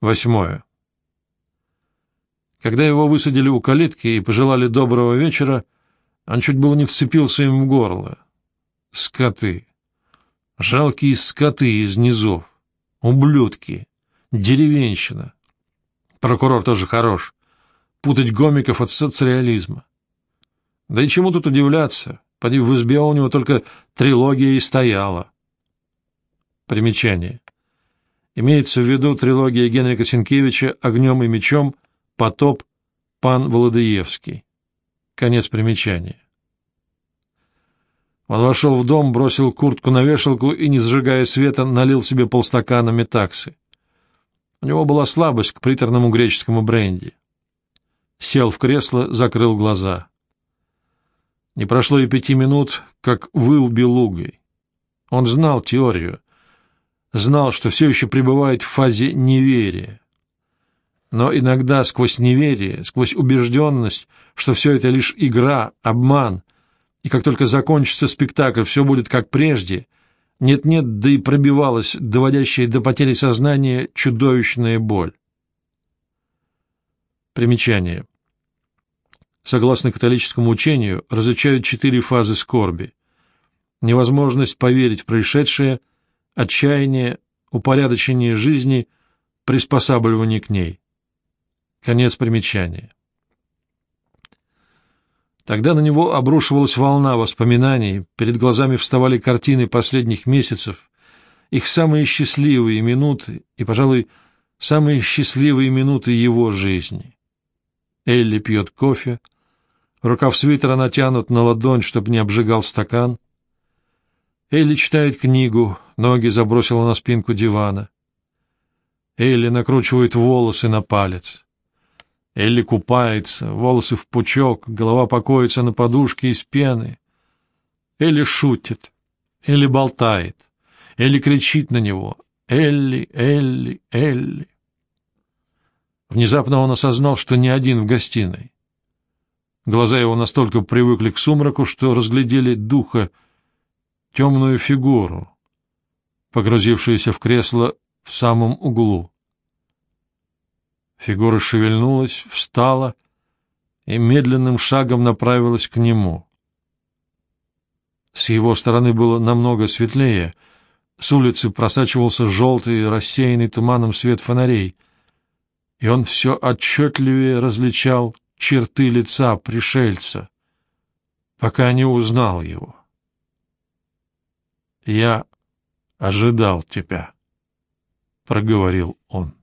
Восьмое. Когда его высадили у калитки и пожелали доброго вечера, он чуть было не вцепился им в горло. Скоты. Жалкие скоты из низов. Ублюдки. Деревенщина. Прокурор тоже хорош. Путать гомиков от соцреализма. Да и чему тут удивляться? Поди в избе у него только трилогия и стояла. Примечание. Имеется в виду трилогия Генрика Сенкевича «Огнем и мечом», «Потоп», «Пан Володыевский». Конец примечания. Он вошел в дом, бросил куртку на вешалку и, не зажигая света, налил себе полстакана метаксы. У него была слабость к приторному греческому бренди. Сел в кресло, закрыл глаза. Не прошло и пяти минут, как выл белугой. Он знал теорию, знал, что все еще пребывает в фазе неверия. Но иногда сквозь неверие, сквозь убежденность, что все это лишь игра, обман, и как только закончится спектакль, все будет как прежде, нет-нет, да и пробивалась, доводящая до потери сознания, чудовищная боль. Примечание. Согласно католическому учению, различают четыре фазы скорби. Невозможность поверить в происшедшее — отчаяние, упорядочение жизни, приспосабливание к ней. Конец примечания. Тогда на него обрушивалась волна воспоминаний, перед глазами вставали картины последних месяцев, их самые счастливые минуты и, пожалуй, самые счастливые минуты его жизни. Элли пьет кофе, рукав свитера натянут на ладонь, чтобы не обжигал стакан. Элли читает книгу, ноги забросила на спинку дивана. Элли накручивает волосы на палец. Элли купается, волосы в пучок, голова покоится на подушке из пены. Элли шутит, Элли болтает, Элли кричит на него. Элли, Элли, Элли. Внезапно он осознал, что не один в гостиной. Глаза его настолько привыкли к сумраку, что разглядели духа, темную фигуру, погрузившуюся в кресло в самом углу. Фигура шевельнулась, встала и медленным шагом направилась к нему. С его стороны было намного светлее, с улицы просачивался желтый, рассеянный туманом свет фонарей, и он все отчетливее различал черты лица пришельца, пока не узнал его. Я ожидал тебя, — проговорил он.